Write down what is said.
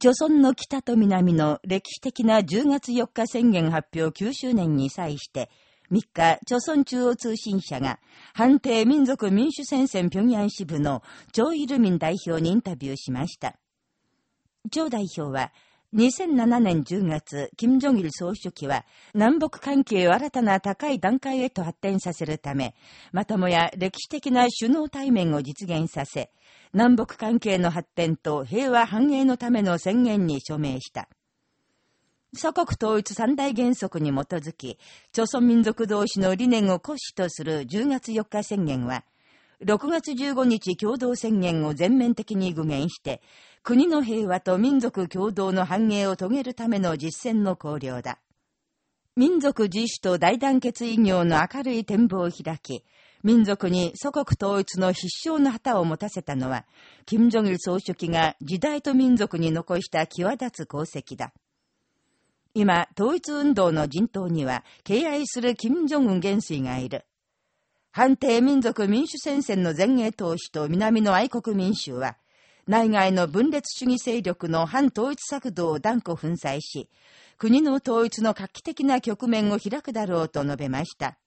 朝鮮の北と南の歴史的な10月4日宣言発表9周年に際して、3日、朝鮮中央通信社が、判定民族民主戦線平壌支部の張イルミン代表にインタビューしました。張代表は、2007年10月、金正日総書記は、南北関係を新たな高い段階へと発展させるため、まともや歴史的な首脳対面を実現させ、南北関係の発展と平和繁栄のための宣言に署名した。祖国統一三大原則に基づき、朝鮮民族同士の理念を骨子とする10月4日宣言は、6月15日共同宣言を全面的に具現して、国の平和と民族共同の繁栄を遂げるための実践の考慮だ。民族自主と大団結異業の明るい展望を開き、民族に祖国統一の必勝の旗を持たせたのは、金正日総書記が時代と民族に残した際立つ功績だ。今、統一運動の陣頭には、敬愛する金正恩元帥がいる。反帝民族民主戦線の前衛投資と南の愛国民衆は、内外の分裂主義勢力の反統一策動を断固粉砕し、国の統一の画期的な局面を開くだろうと述べました。